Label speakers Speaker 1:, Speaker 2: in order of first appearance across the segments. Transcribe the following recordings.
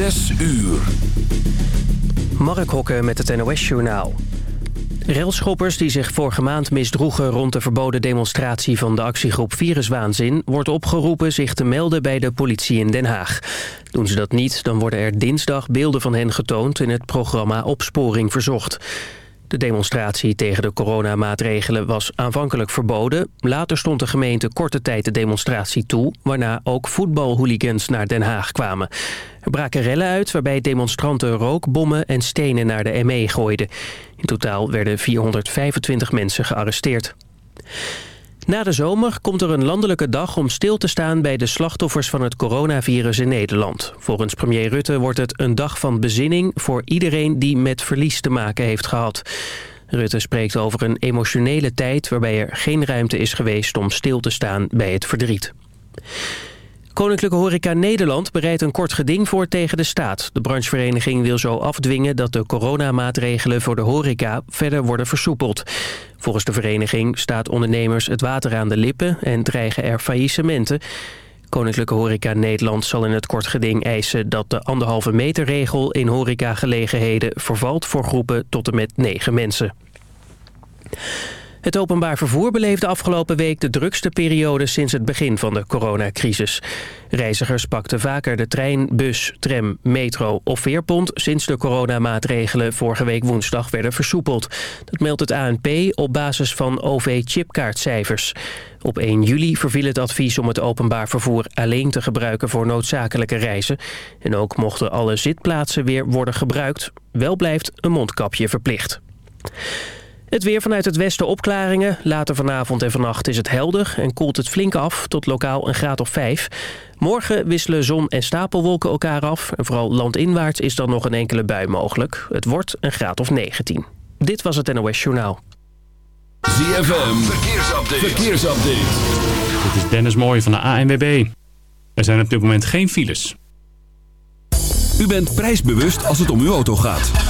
Speaker 1: Zes uur.
Speaker 2: Mark Hokke met het NOS Journaal. Railschoppers die zich vorige maand misdroegen rond de verboden demonstratie van de actiegroep Viruswaanzin... wordt opgeroepen zich te melden bij de politie in Den Haag. Doen ze dat niet, dan worden er dinsdag beelden van hen getoond in het programma Opsporing Verzocht. De demonstratie tegen de coronamaatregelen was aanvankelijk verboden. Later stond de gemeente korte tijd de demonstratie toe... waarna ook voetbalhooligans naar Den Haag kwamen. Er braken rellen uit waarbij demonstranten rookbommen en stenen naar de ME gooiden. In totaal werden 425 mensen gearresteerd. Na de zomer komt er een landelijke dag om stil te staan bij de slachtoffers van het coronavirus in Nederland. Volgens premier Rutte wordt het een dag van bezinning voor iedereen die met verlies te maken heeft gehad. Rutte spreekt over een emotionele tijd waarbij er geen ruimte is geweest om stil te staan bij het verdriet. Koninklijke Horeca Nederland bereidt een kort geding voor tegen de staat. De branchevereniging wil zo afdwingen dat de coronamaatregelen voor de horeca verder worden versoepeld. Volgens de vereniging staat ondernemers het water aan de lippen en dreigen er faillissementen. Koninklijke Horeca Nederland zal in het kort geding eisen dat de anderhalve meter regel in horecagelegenheden vervalt voor groepen tot en met negen mensen. Het openbaar vervoer beleefde afgelopen week de drukste periode sinds het begin van de coronacrisis. Reizigers pakten vaker de trein, bus, tram, metro of veerpont sinds de coronamaatregelen vorige week woensdag werden versoepeld. Dat meldt het ANP op basis van OV-chipkaartcijfers. Op 1 juli verviel het advies om het openbaar vervoer alleen te gebruiken voor noodzakelijke reizen. En ook mochten alle zitplaatsen weer worden gebruikt. Wel blijft een mondkapje verplicht. Het weer vanuit het westen opklaringen. Later vanavond en vannacht is het helder en koelt het flink af tot lokaal een graad of 5. Morgen wisselen zon en stapelwolken elkaar af. En vooral landinwaarts is dan nog een enkele bui mogelijk. Het wordt een graad of 19. Dit was het NOS Journaal.
Speaker 1: ZFM, verkeersupdate. verkeersupdate.
Speaker 3: Dit is Dennis Mooij van de ANWB. Er zijn op dit moment geen files.
Speaker 1: U bent prijsbewust als het om uw auto gaat.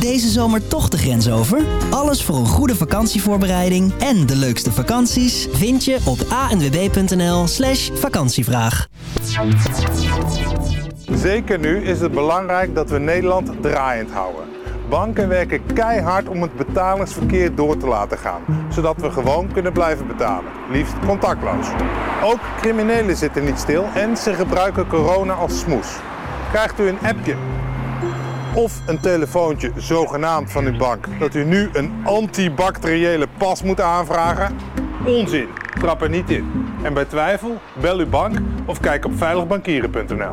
Speaker 4: Deze zomer toch de grens over? Alles voor een goede vakantievoorbereiding en de leukste vakanties vind je op anwb.nl slash vakantievraag.
Speaker 5: Zeker nu is het belangrijk dat we Nederland draaiend houden. Banken werken keihard om het betalingsverkeer door te laten gaan, zodat we gewoon kunnen blijven betalen, liefst contactloos. Ook criminelen zitten niet stil en ze gebruiken corona als smoes. Krijgt u een appje of een telefoontje zogenaamd van uw bank dat u nu een antibacteriële pas moet aanvragen? Onzin, trap er niet in. En bij twijfel, bel uw bank of kijk op veiligbankieren.nl.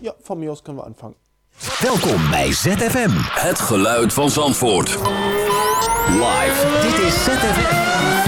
Speaker 6: Ja, van mij aus kunnen we aanvangen.
Speaker 1: Welkom bij ZFM. Het geluid van Zandvoort. Live.
Speaker 4: Dit is ZFM.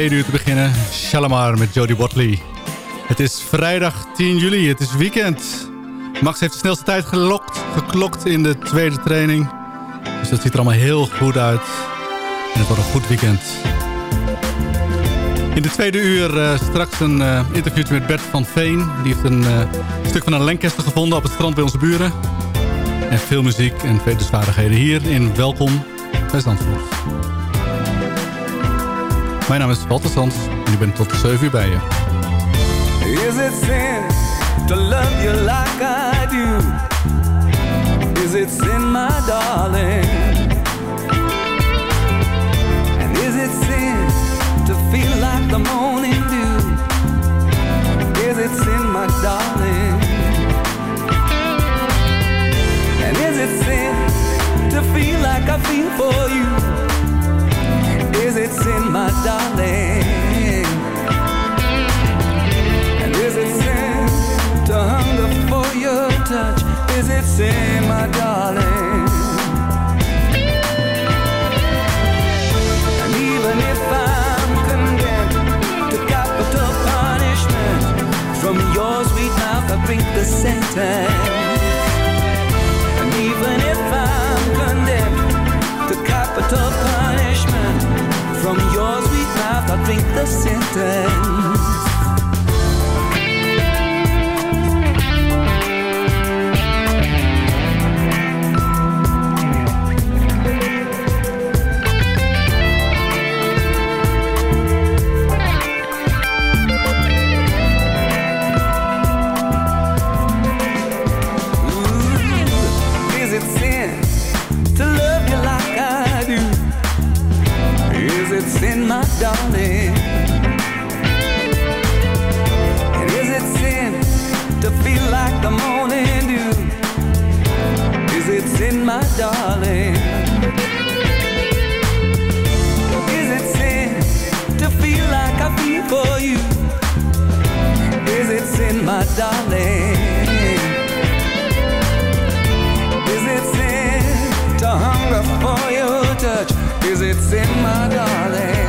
Speaker 7: Tweede uur te beginnen? Shalamar met Jodie Watley. Het is vrijdag 10 juli, het is weekend. Max heeft de snelste tijd gelokt, geklokt in de tweede training. Dus dat ziet er allemaal heel goed uit. En het wordt een goed weekend. In de tweede uur uh, straks een uh, interviewtje met Bert van Veen. Die heeft een uh, stuk van een Lancaster gevonden op het strand bij onze buren. En veel muziek en wetenswaardigheden hier in Welkom bij Zandvoort. Mijn naam is Walter Sands en ik ben tot 7 uur bij je.
Speaker 8: Is it sin to love you like I do? Is it sin, my darling? And is it sin to feel like the morning dew? Is it sin, my darling? And is it sin to feel like I feel for you? Darling? And is it sin to hunger for your touch? Is it sin, my darling? And even if I'm condemned to capital punishment, from your sweet mouth I the sentence. Drink the sentence. My darling? Is it sin to feel like I feel for you? Is it sin, my darling? Is it sin to hunger for your touch? Is it sin, my darling?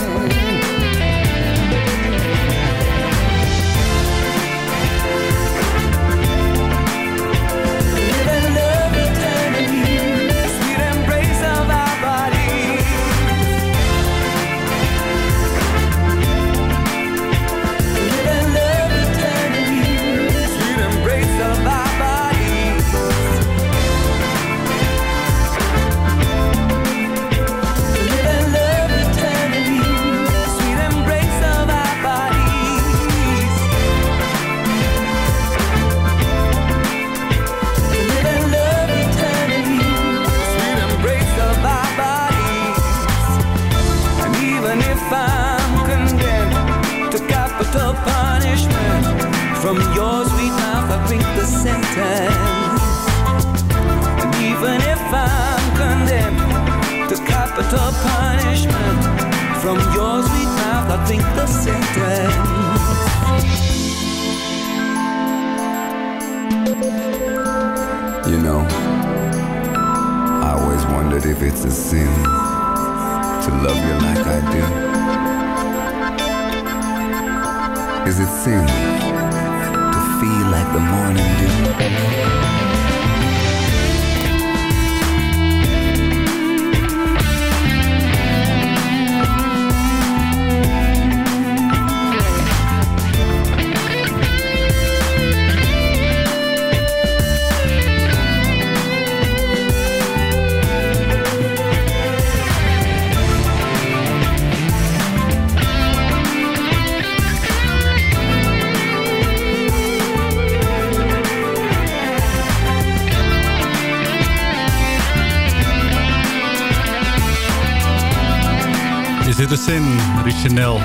Speaker 7: Zin, Richanel?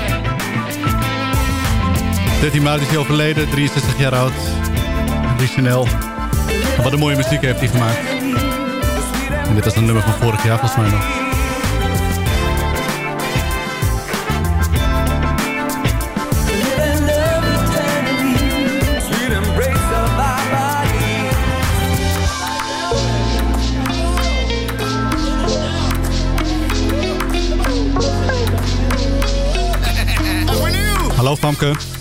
Speaker 7: 13 maart is hij overleden, 63 jaar oud. Richanel. Wat een mooie muziek heeft hij gemaakt. En dit was een nummer van vorig jaar volgens mij nog.
Speaker 9: Famke.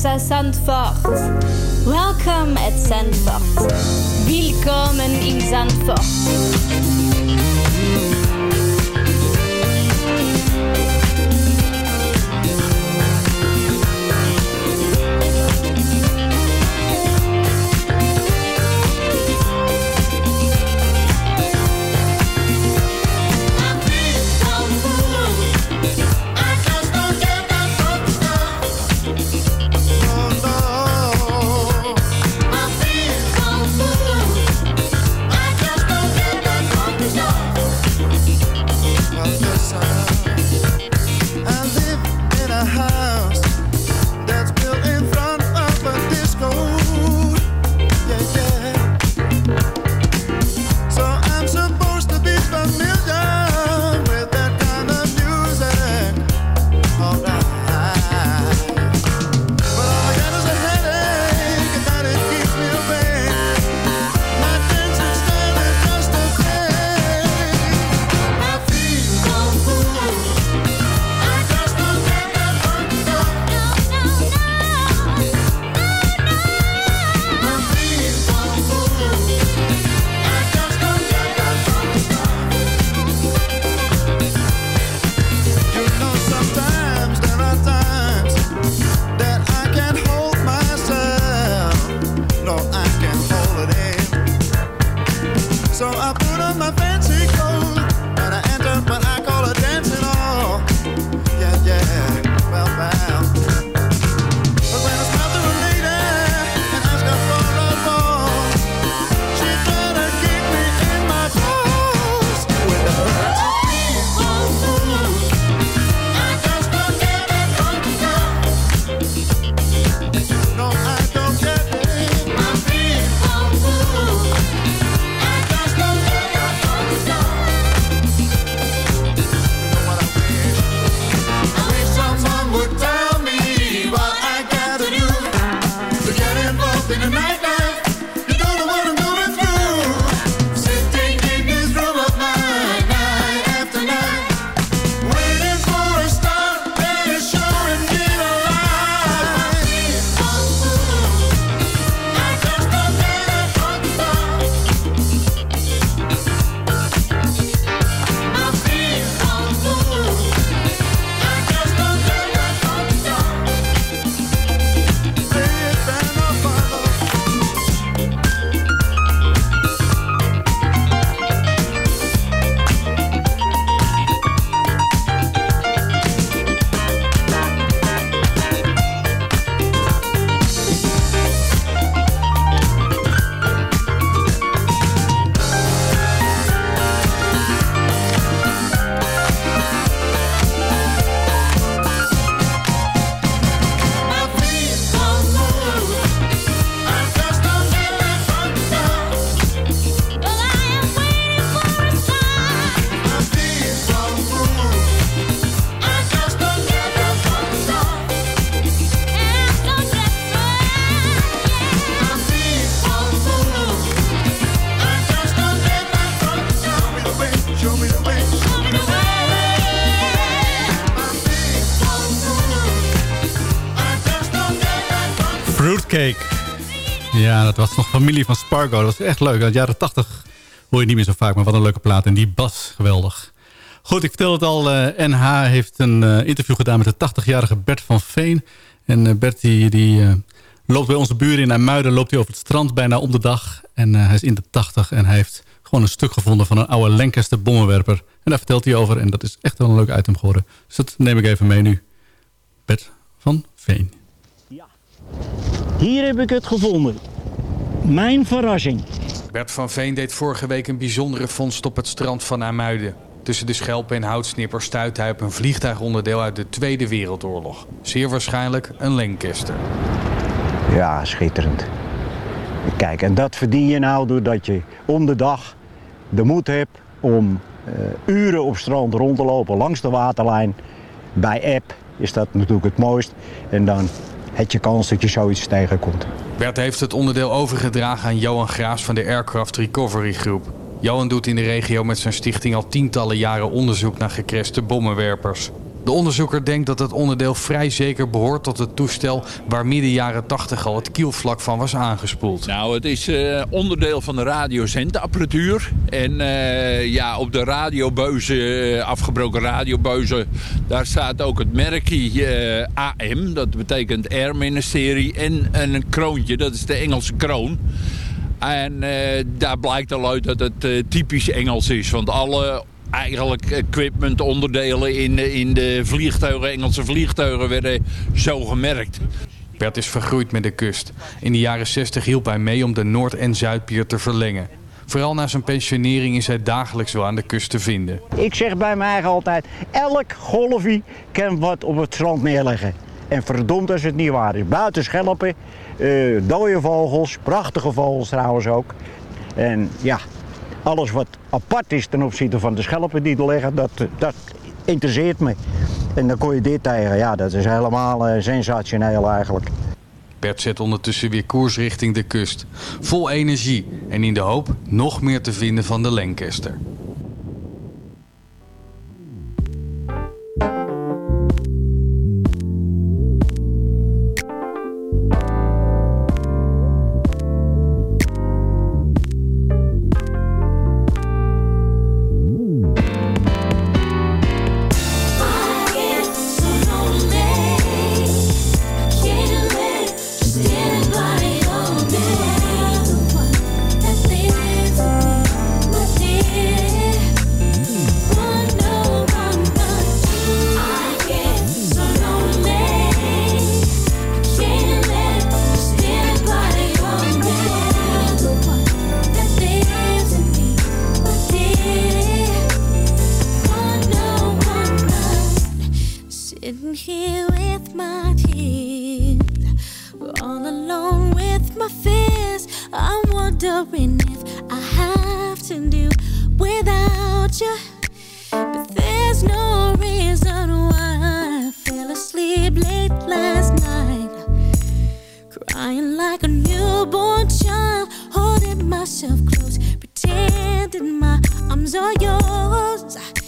Speaker 10: Servus er aus Sandfort. Welcome at Sandfort. Willkommen in
Speaker 7: Sandfort. Ja, dat was nog familie van Spargo. Dat was echt leuk. Uit de jaren 80 hoor je niet meer zo vaak, maar wat een leuke plaat. En die bas, geweldig. Goed, ik vertel het al. eh, NH heeft een eh, interview gedaan met de 80-jarige Bert van Veen. En eh, Bert die, eh, loopt bij onze buren in IJmuiden. Loopt hij over het strand bijna om de dag. En eh, hij is in de 80 en hij heeft gewoon een stuk gevonden van een oude Lancaster bommenwerper. En daar vertelt hij over. En dat is echt wel een leuk item geworden. Dus dat neem ik even mee nu. Bert van Veen.
Speaker 11: Hier heb ik het gevonden. Mijn verrassing.
Speaker 12: Bert van Veen deed vorige week een bijzondere vondst op het strand van Amuiden. Tussen de schelpen en houtsnippers stuit hij op een vliegtuigonderdeel uit de Tweede Wereldoorlog. Zeer waarschijnlijk een Lancaster.
Speaker 11: Ja, schitterend. Kijk, en dat verdien je nou doordat je om de dag de moed hebt om eh, uren op strand rond te lopen langs de waterlijn. Bij app is dat natuurlijk het mooist. En dan heb je kans dat je zoiets tegenkomt.
Speaker 12: Bert heeft het onderdeel overgedragen aan Johan Graas van de Aircraft Recovery Groep. Johan doet in de regio met zijn stichting al tientallen jaren onderzoek naar gecrashte bommenwerpers. De onderzoeker denkt dat het onderdeel vrij zeker behoort tot het toestel waar midden jaren 80 al het kielvlak van was aangespoeld.
Speaker 13: Nou, het is eh, onderdeel van de radiozendapparatuur. En eh, ja, op de radiobeuzen, eh, afgebroken radiobeuzen, daar staat ook het merkje AM. Dat betekent Air Ministerie. En, en een kroontje, dat is de Engelse kroon. En daar blijkt al uit dat het typisch Engels is. Want alle eigenlijk equipment onderdelen in, de- in de vliegtuigen, Engelse vliegtuigen werden zo gemerkt.
Speaker 12: Bert is vergroeid met de kust. In de jaren 60 hielp hij mee om de Noord- en Zuidpier te verlengen. Vooral na zijn pensionering is hij dagelijks wel aan de kust te vinden.
Speaker 11: Ik zeg bij mij eigen altijd, elk golfje kan wat op het strand neerleggen. En verdomd als het niet waar is. Buiten schelpen, eh dode vogels, prachtige vogels trouwens ook. En ja, alles wat apart is ten opzichte van de schelpen die er liggen, dat, dat interesseert me. En dan kon je dit tegen, ja dat is helemaal eh, sensationeel eigenlijk.
Speaker 12: Bert zet ondertussen weer koers richting de kust. Vol energie en in de hoop nog meer te vinden van de Lancaster.
Speaker 14: Here with my tears, all alone with my fears. I'm wondering if I have to do without you. But there's no reason why I fell asleep late last night, crying like a newborn child, holding myself close, pretending my arms are yours.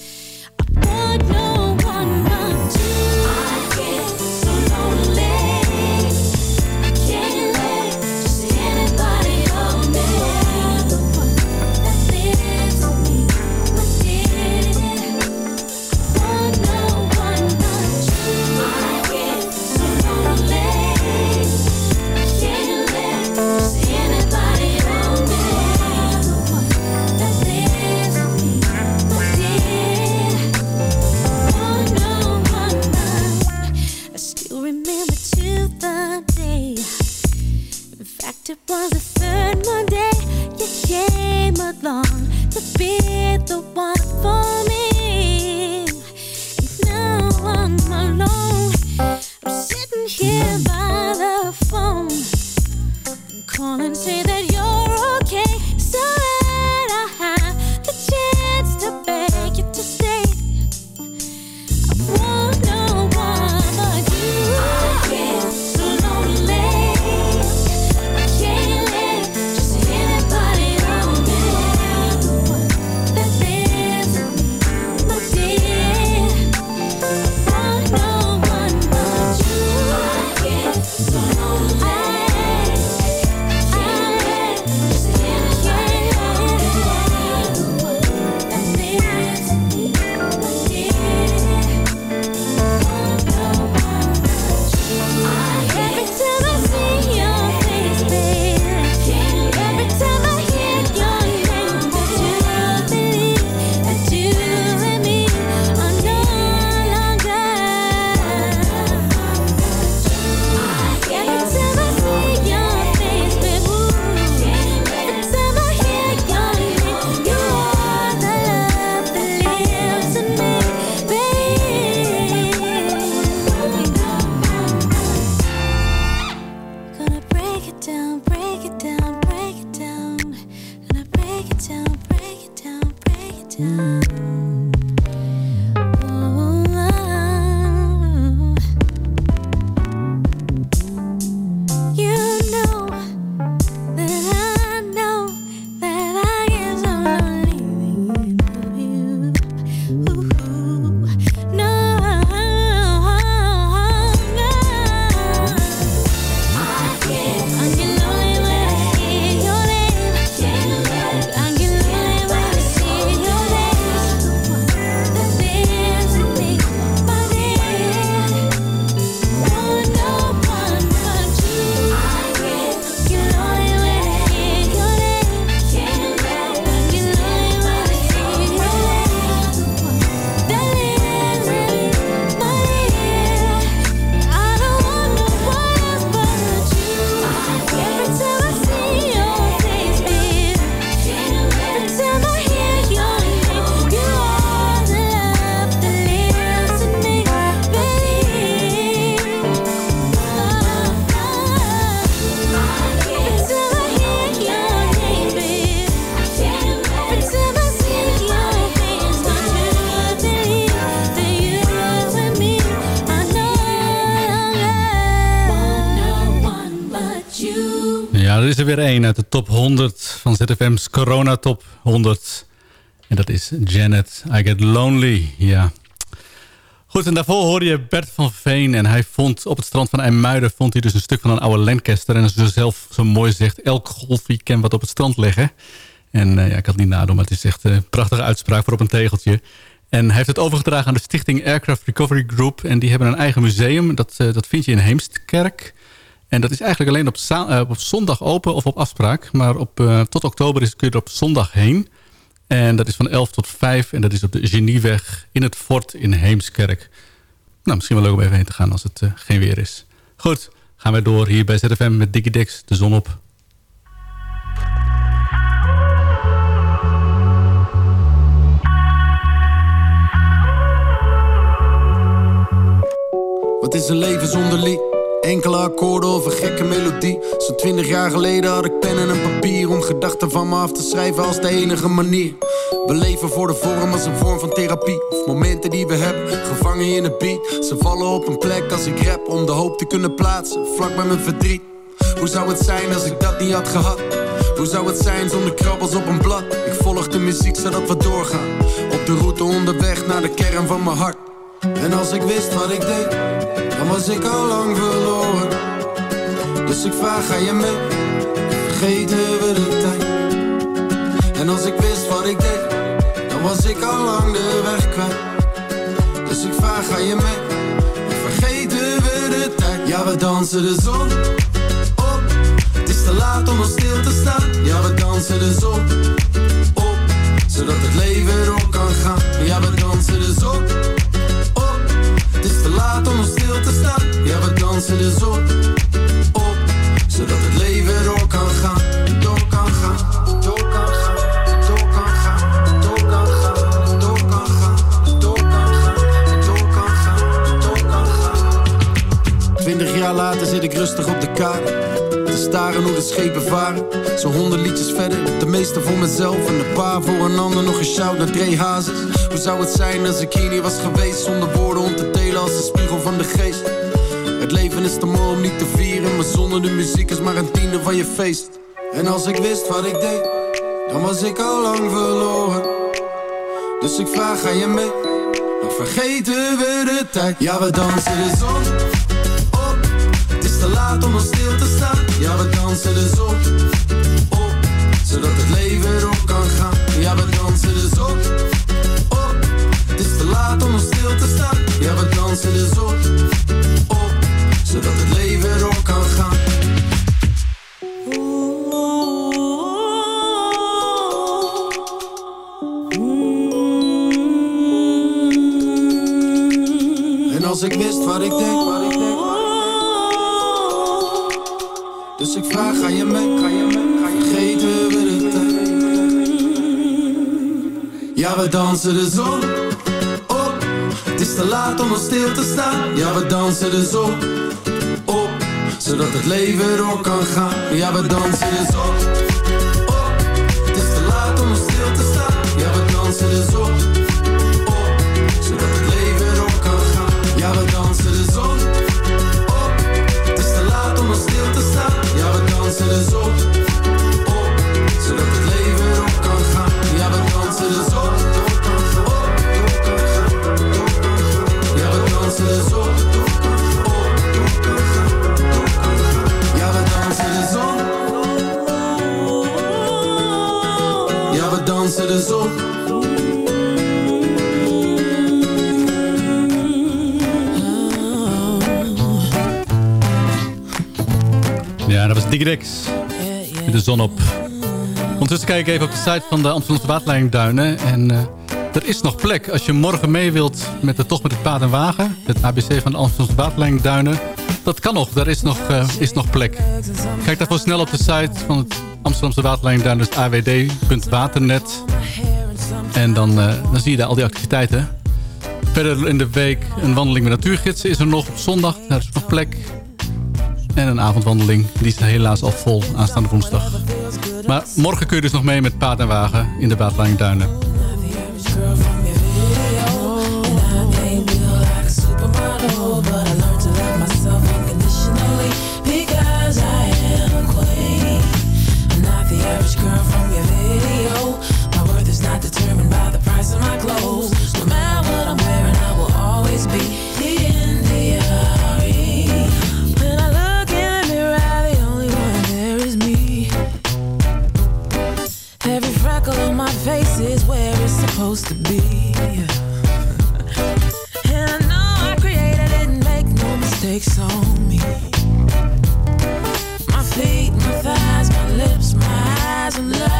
Speaker 14: The one
Speaker 7: er er weer één uit de top 100 van ZFM's Corona Top 100. En dat is Janet, I Get Lonely. Ja. Goed, en daarvoor hoorde je Bert van Veen. En hij vond op het strand van IJmuiden vond hij dus een stuk van een oude Lancaster. En hij zelf zo mooi zegt, elk golfje kan wat op het strand leggen. En eh, ja, ik had het niet nadoen, maar het is echt een prachtige uitspraak voor op een tegeltje. En hij heeft het overgedragen aan de stichting Aircraft Recovery Group. En die hebben een eigen museum. Dat, eh, dat vind je in Heemstkerk. En dat is eigenlijk alleen op, eh, op zondag open of op afspraak. Maar op, eh, tot oktober is, kun je er op zondag heen. En dat is van 11 tot 5. En dat is op de Genieweg in het fort in Heemskerk. Nou, misschien wel leuk om even heen te gaan als het eh, geen weer is. Goed, gaan wij door hier bij ZFM met Dickie Dix, de zon op.
Speaker 15: Wat is een leven zonder lied? Enkele akkoorden of een gekke melodie. Zo'n twintig jaar geleden had ik pen en een papier om gedachten van me af te schrijven als de enige manier. We leven voor de vorm als een vorm van therapie. Of momenten die we hebben, gevangen in een beat. Ze vallen op een plek als ik rap om de hoop te kunnen plaatsen, vlak bij mijn verdriet. Hoe zou het zijn als ik dat niet had gehad? Hoe zou het zijn zonder krabbels op een blad? Ik volg de muziek zodat we doorgaan. Op de route onderweg naar de kern van mijn hart. En als ik wist wat ik deed, was ik al lang verloren. Dus ik vraag, ga je mee? Vergeten we de tijd? En als ik wist wat ik deed, dan was ik al lang de weg kwijt. Dus ik vraag, ga je mee? Vergeten we de tijd? Ja, we dansen de zon op. Het is te laat om nog stil te staan. Ja, we dansen de zon op. Zodat het leven door kan gaan. Ja, we dansen de zon om stil te staan Ja, we dansen de dus zon op Zodat het leven door kan gaan Door kan gaan, door kan gaan Door kan gaan, door kan gaan Door kan gaan, door kan gaan Door kan gaan, door kan gaan Twintig jaar later zit ik rustig op de kaart te staren hoe de schepen varen. zo honderd liedjes verder, de meeste voor mezelf en een paar voor een ander. Nog een shout naar Dre Hazes. Hoe zou het zijn als ik hier niet was geweest zonder woorden om te tekenen als spiegel van de geest. Het leven is te mooi om niet te vieren. Maar zonder de muziek is maar een tiende van je feest. En als ik wist wat ik deed, dan was ik al lang verloren. Dus ik vraag, ga je mee? Dan vergeten we de tijd. Ja, we dansen de zon op. Het is te laat om nog stil te staan. Ja, we dansen de zon op. Zodat het leven erop kan gaan. Ja, we dansen de zon laat om stil te staan. Ja, we dansen de zon op. Zodat het leven erop kan gaan. En als ik wist wat ik deed, wat ik deed. Dus ik vraag, ga je mee, ga je mee, ga je vergeten we de tijd. Ja, we dansen de zon op. Het te laat om nog stil te staan. Ja, we dansen de zon op. Zodat het leven door kan gaan. Ja, we dansen zon op.
Speaker 7: Met de zon op. Ondertussen kijk ik even op de site van de Amsterdamse Waterleidingduinen. En eh, er is nog plek. Als je morgen mee wilt met de tocht met het paard en wagen. Het ABC van de Amsterdamse Waterleidingduinen. Dat kan nog. Daar is nog, eh, is nog plek. Kijk daarvoor snel op de site van het Amsterdamse Waterleidingduinen. Dus awd.waternet. En dan, eh, dan zie je daar al die activiteiten. Verder in de week een wandeling met natuurgidsen is er nog op zondag. Daar is nog plek. En een avondwandeling. Die is helaas al vol aanstaande woensdag. Maar morgen kun je dus nog mee met paard en wagen in de Waterleidingduinen.
Speaker 8: Because Every freckle
Speaker 16: on my face is where it's supposed to be. And I know I created it and make no mistakes on me. My feet, my thighs, my lips, my eyes, and love.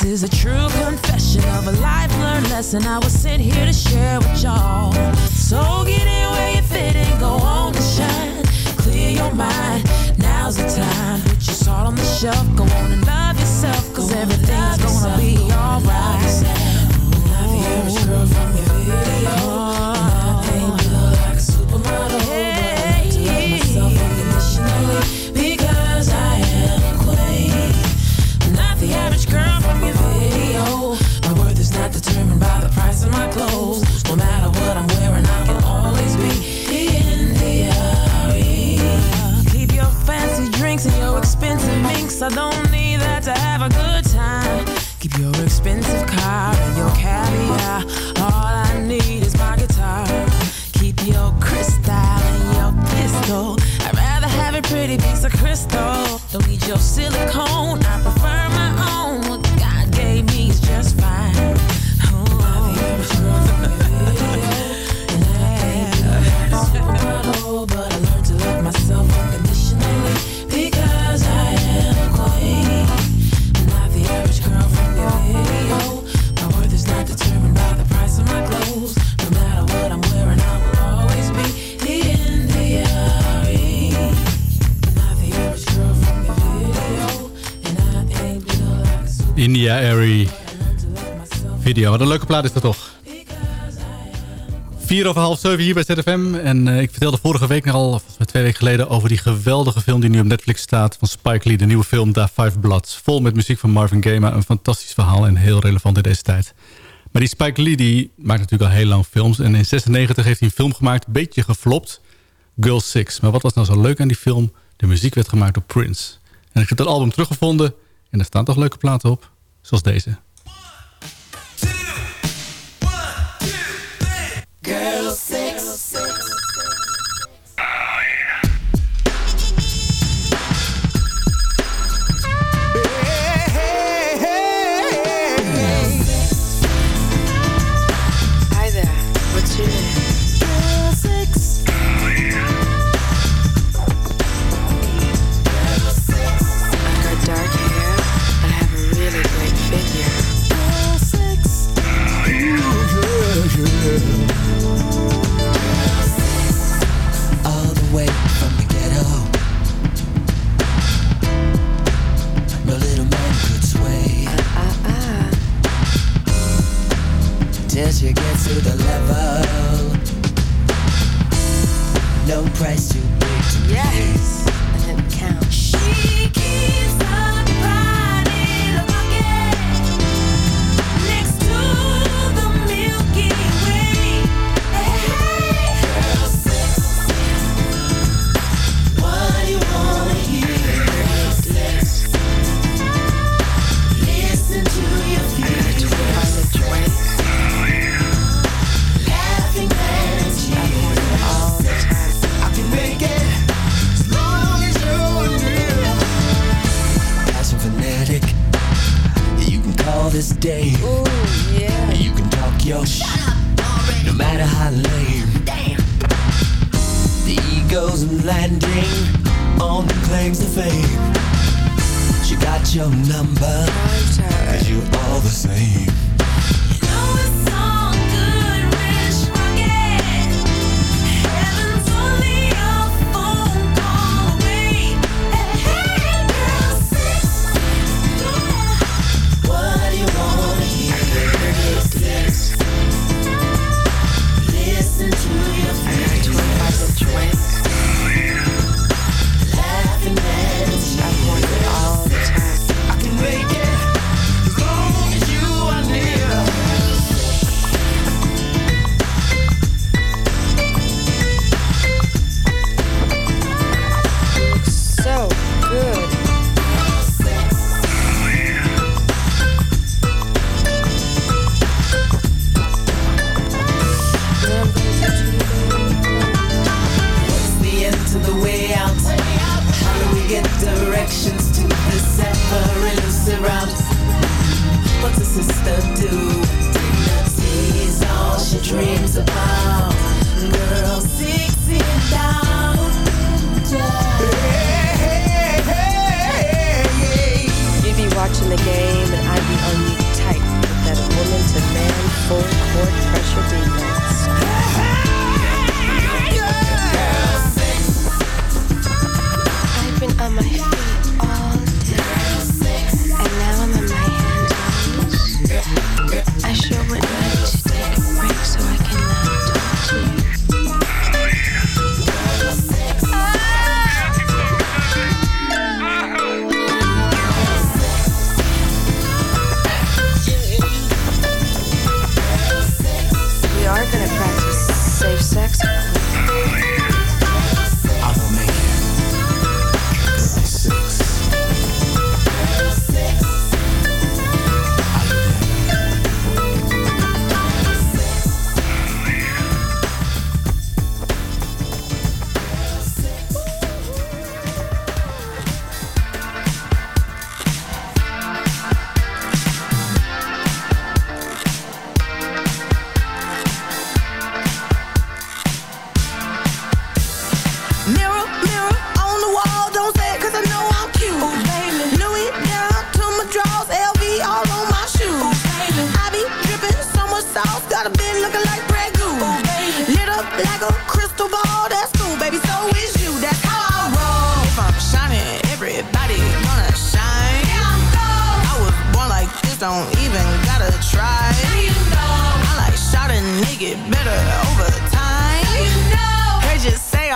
Speaker 16: This is a true confession of a life learned lesson I will sit here to share with y'all. So get in where you fit and go on and shine. Clear your mind, now's the time. Put your salt on the shelf, go on and love yourself, cause everything's gonna be alright. Love your girl from Keep your expensive car and your caviar. All I need is my guitar. Keep your crystal and your pistol. I'd rather have a pretty piece of crystal. Don't need your silicone Video.
Speaker 17: Wat een leuke plaat is dat toch? Vier over half zeven hier bij ZFM. En eh, ik vertelde vorige week nog al, of twee weken geleden... over die geweldige film die nu op Netflix staat van Spike Lee. De nieuwe film Da Five Bloods. Vol met muziek van Marvin Gaye, een fantastisch verhaal... en heel relevant in deze tijd. Maar die Spike Lee die maakt natuurlijk al heel lang films. En in 96 heeft hij een film gemaakt, een beetje geflopt. Girl Six. Maar wat was nou zo leuk aan die film? De muziek werd gemaakt door Prince. En ik heb dat album teruggevonden. En er staan toch leuke platen op zoals deze.
Speaker 18: One, two, one, two,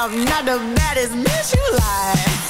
Speaker 18: I'm
Speaker 19: not the baddest bitch you like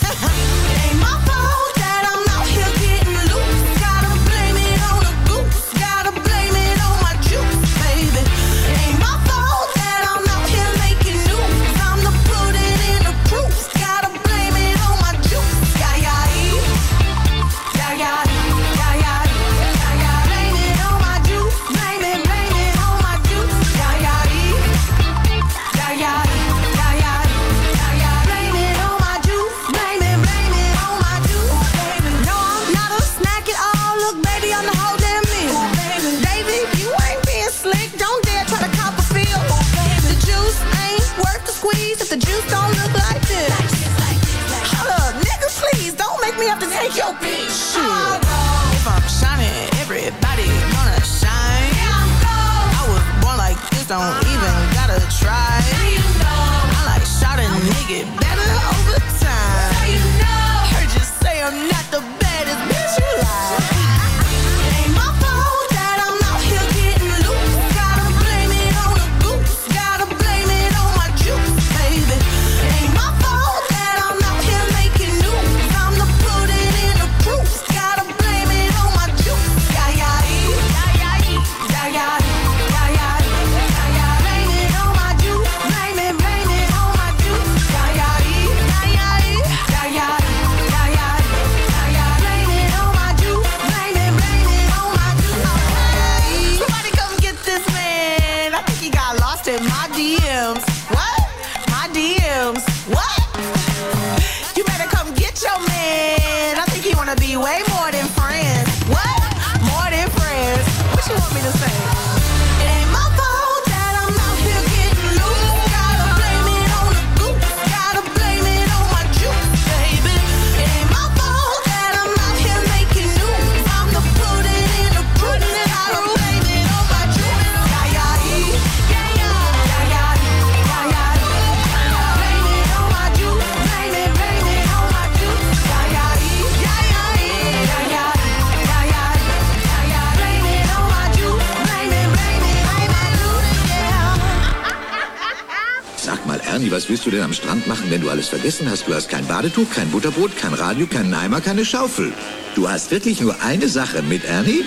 Speaker 19: was
Speaker 20: willst du denn am Strand machen, wenn du alles vergessen hast? Du hast kein Badetuch, kein Butterbrot, kein Radio, keinen Eimer, keine Schaufel. Du hast wirklich nur eine Sache mit, Ernie?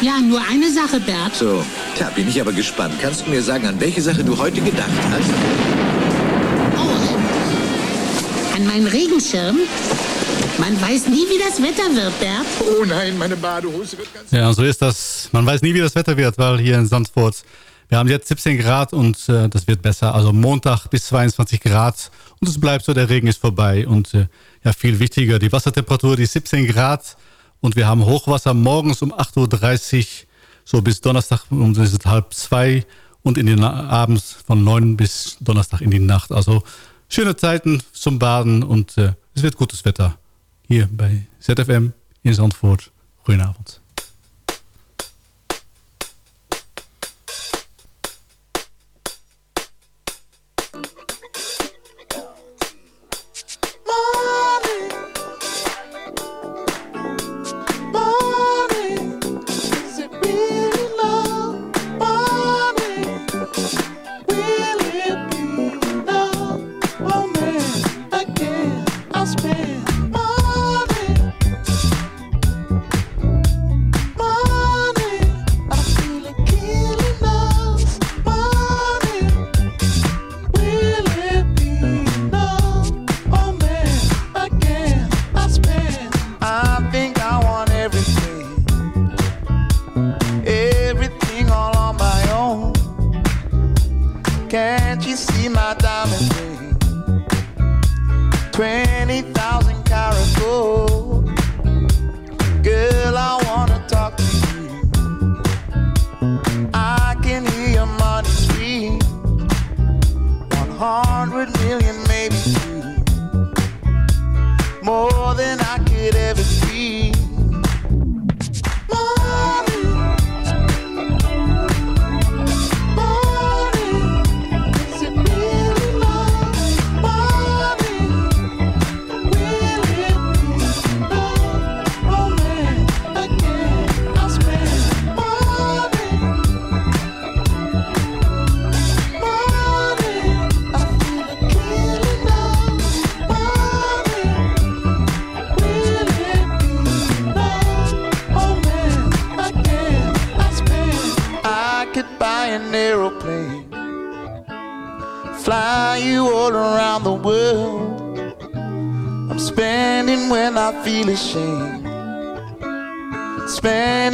Speaker 21: Ja, nur eine Sache, Bert.
Speaker 20: So, da bin ich aber gespannt. Kannst du mir sagen, an welche Sache du heute gedacht hast?
Speaker 21: Oh, an meinen Regenschirm? Man weiß nie, wie das Wetter wird, Bert.
Speaker 20: Oh nein, meine Badehose wird ganz...
Speaker 7: Ja, so ist das. Man weiß nie, wie das Wetter wird, weil hier in Sandfurt wir haben jetzt 17 Grad und äh, das wird besser. Also Montag bis 22 Grad und es bleibt so, der Regen ist vorbei. Und äh, ja, viel wichtiger, die Wassertemperatur, die 17 Grad und wir haben Hochwasser morgens um 8.30 Uhr, so bis Donnerstag um halb zwei und in den abends von 9 bis Donnerstag in die Nacht. Also schöne Zeiten zum Baden und äh, es wird gutes Wetter hier bei ZFM in Zandvoort. Goedenavond.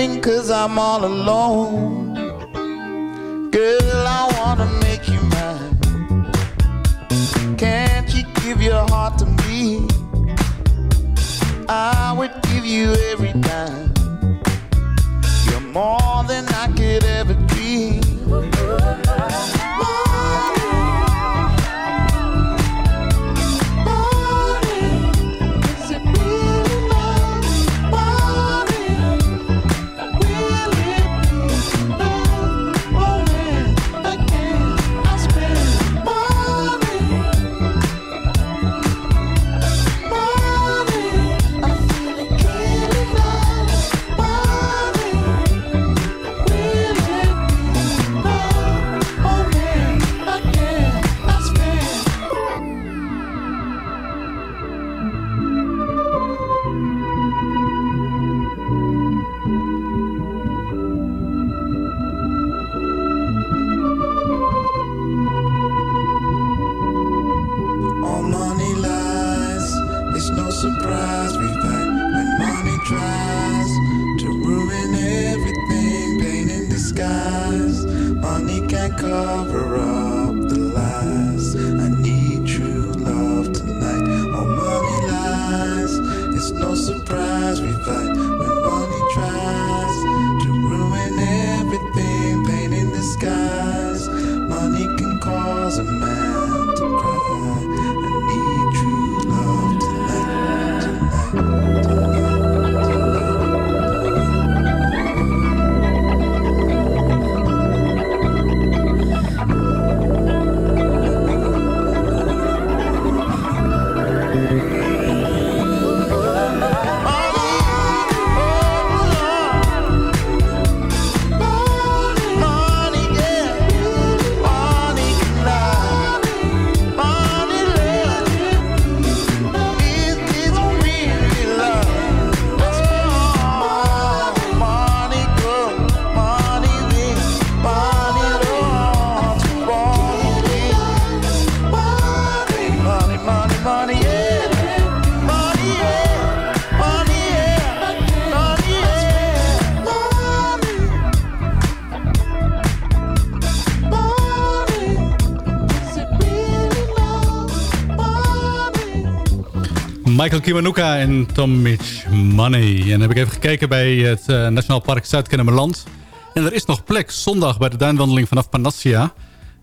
Speaker 10: Spending cause I'm all alone. Girl, I wanna make you mine. Can't you give your heart to me? I would give you every dime. You're more than I could ever dream.
Speaker 7: Michael Kiwanuka en Tom Mitch Money. En heb ik even gekeken bij het eh, Nationaal Park Zuid-Kennemerland.
Speaker 22: En er is nog plek zondag bij de duinwandeling vanaf Panassia.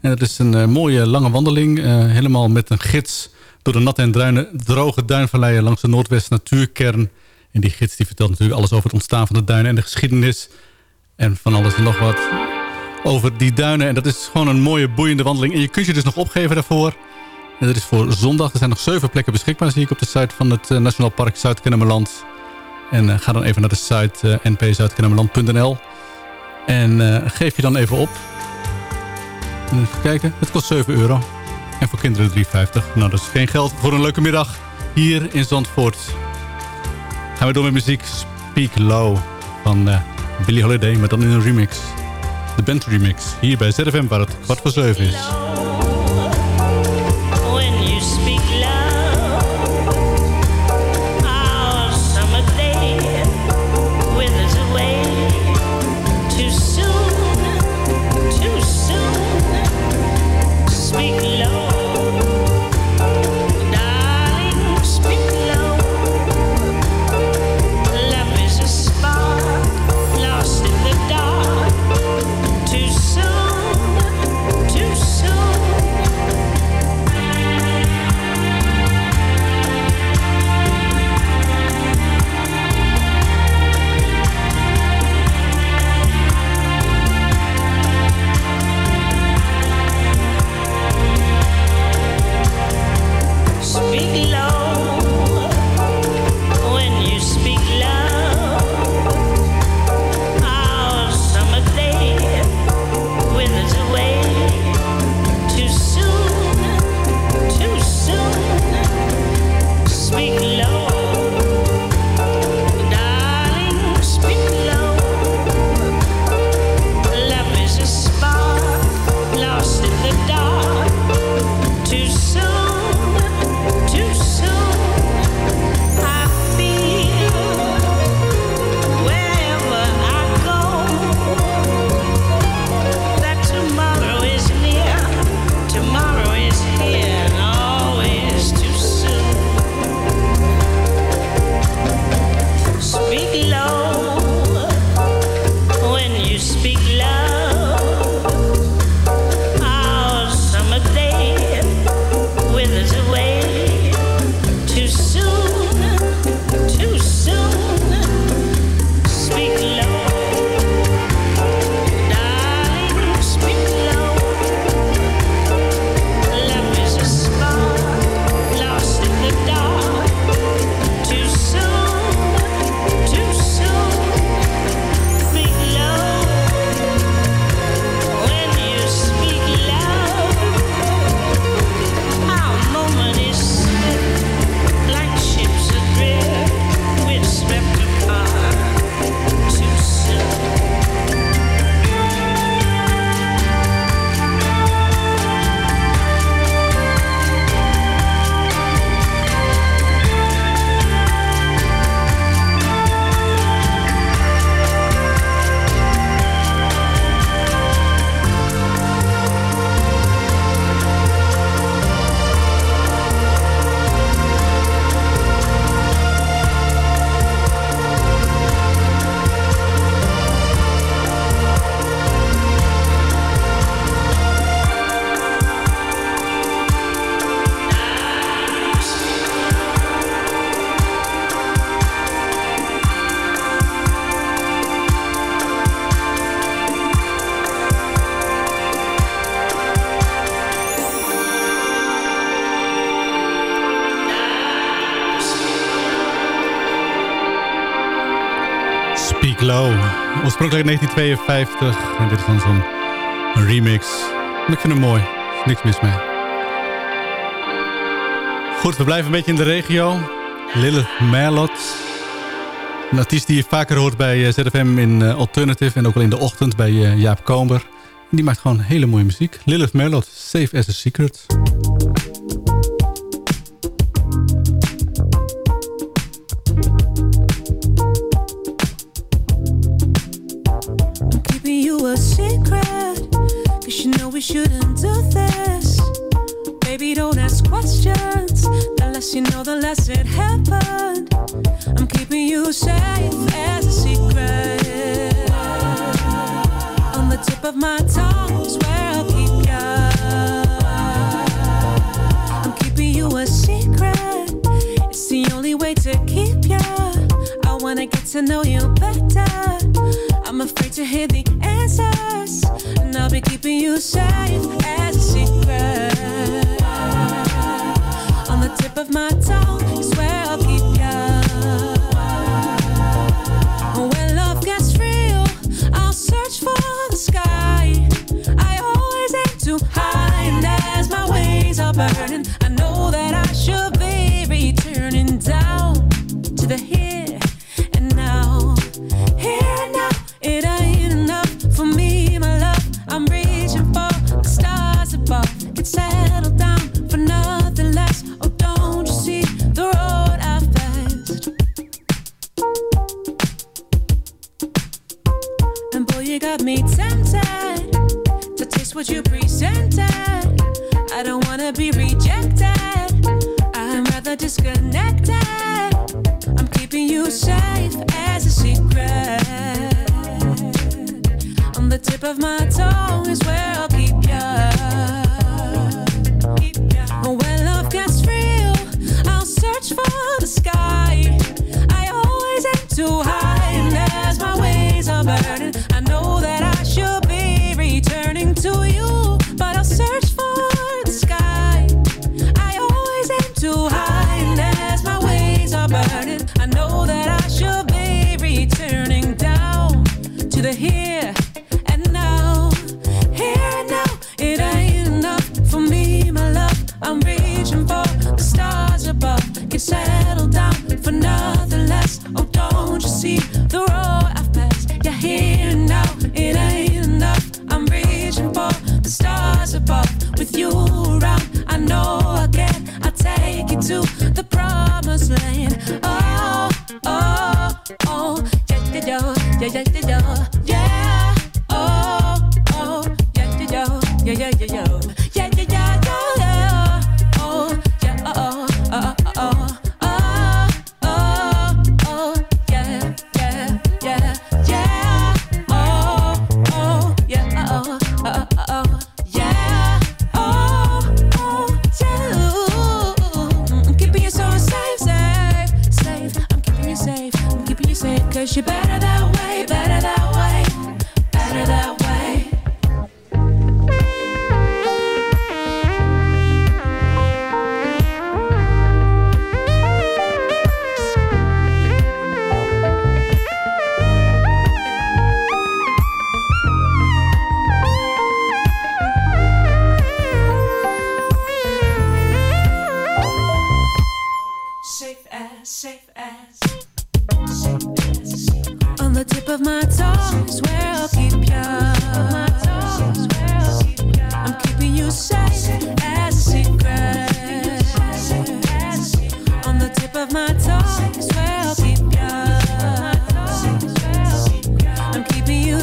Speaker 22: En het is een eh, mooie lange wandeling. eh, helemaal met een gids door de natte en droge duinvalleien langs de Noordwest Natuurkern. En die gids die vertelt natuurlijk alles over het ontstaan van de duinen en de geschiedenis. En van alles en nog wat over die duinen. En dat is gewoon een mooie, boeiende wandeling. En je kunt je dus nog opgeven daarvoor. En dat is voor zondag. Er zijn nog zeven plekken beschikbaar, zie ik op de site van het eh, Nationaal Park Zuid-Kennemerland. En eh, ga dan even naar de site uh, npzuidkennemerland.nl. En eh, geef je dan even op. En even kijken, het kost 7 euro. En voor kinderen 3,50. Nou, dat is geen geld voor een leuke middag hier in Zandvoort. Gaan we door met muziek Speak Low van Billie Holiday, maar dan in een remix. De band remix, hier bij ZFM waar het kwart voor 7 is. Oorspronkelijk uit 1952. En dit is dan zo'n remix. Ik vind hem mooi. Er niks mis mee. Goed, we blijven een beetje in de regio. Lilith Merlot. Een artiest die je vaker hoort bij eh, ZFM in eh, Alternative. En ook al in de ochtend bij eh, Jaap Koomber. En die maakt gewoon hele mooie muziek. Lilith Merlot, Safe as a Secret.
Speaker 23: a secret Cause you know we shouldn't do this. Baby, don't ask questions The less you know, the less it happened. I'm keeping you safe as a secret. On the tip of my tongue is where I'll keep ya. I'm keeping you a secret It's the only way to keep ya. I wanna get to know you better. I'm afraid to hear the keeping you safe as a secret. On the tip of my tongue is where I'll keep you. When love gets real, I'll search for the sky. I always aim too high, and as my wings are burning.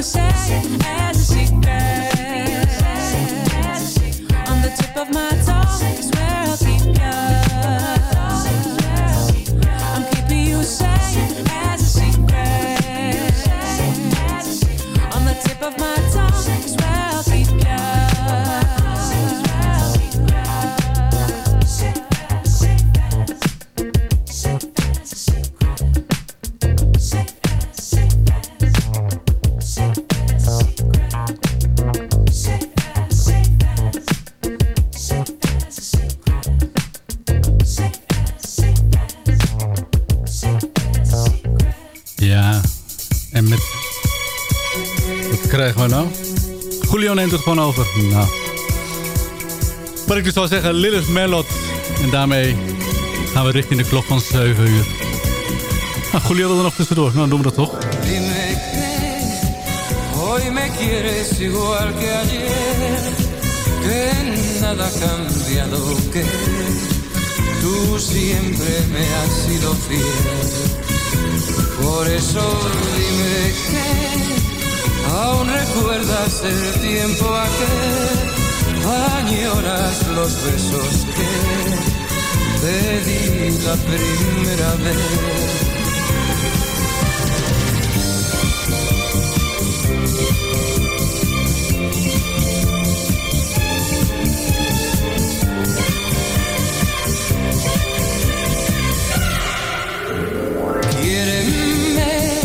Speaker 23: as sad as
Speaker 7: she Wat ik dus zeggen, Lilith Merlot. En daarmee gaan we richting de klok van 7 uur. Nou, Julio wil er nog tussendoor. Nou, doen we dat toch.
Speaker 8: Dime que hoy me quieres igual que ayer. Que nada ha cambiado que tú siempre me has sido fiel. Por eso dime que aún recuerdas el tiempo aquel añoras los besos que te di la primera vez. Quierenme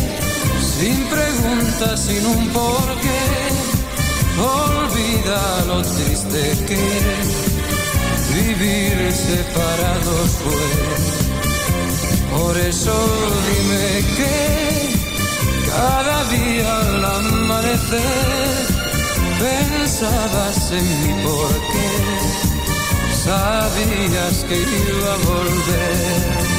Speaker 8: sin preguntas, sin un porqué lo triste que es vivir separados pues. Por eso dime que cada día al amanecer pensabas en mí porque sabías que iba a volver.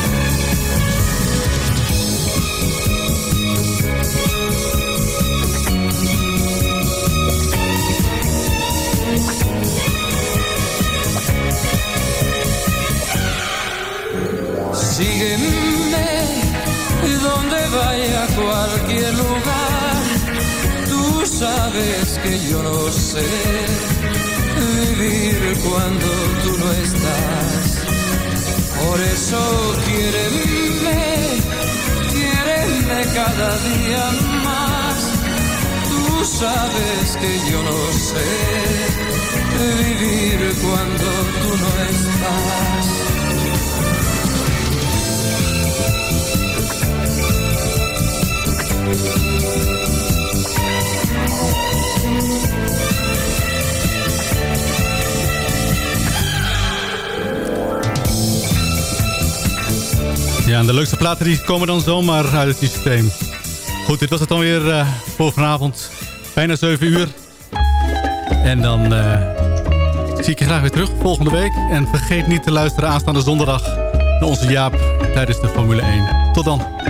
Speaker 8: Sígueme donde vaya cualquier lugar. Tú sabes que yo no sé vivir cuando tú no estás. Por eso quiéreme, quiéreme cada día más. Tú sabes que yo no sé vivir cuando tú no estás.
Speaker 7: Ja, en de leukste platen die komen dan zomaar uit het systeem. Goed, dit was het dan weer eh, voor vanavond. Bijna 7 uur. En dan eh, zie ik je graag weer terug volgende week. En vergeet niet te luisteren aanstaande zondag naar onze Jaap tijdens de Formule 1. Tot dan.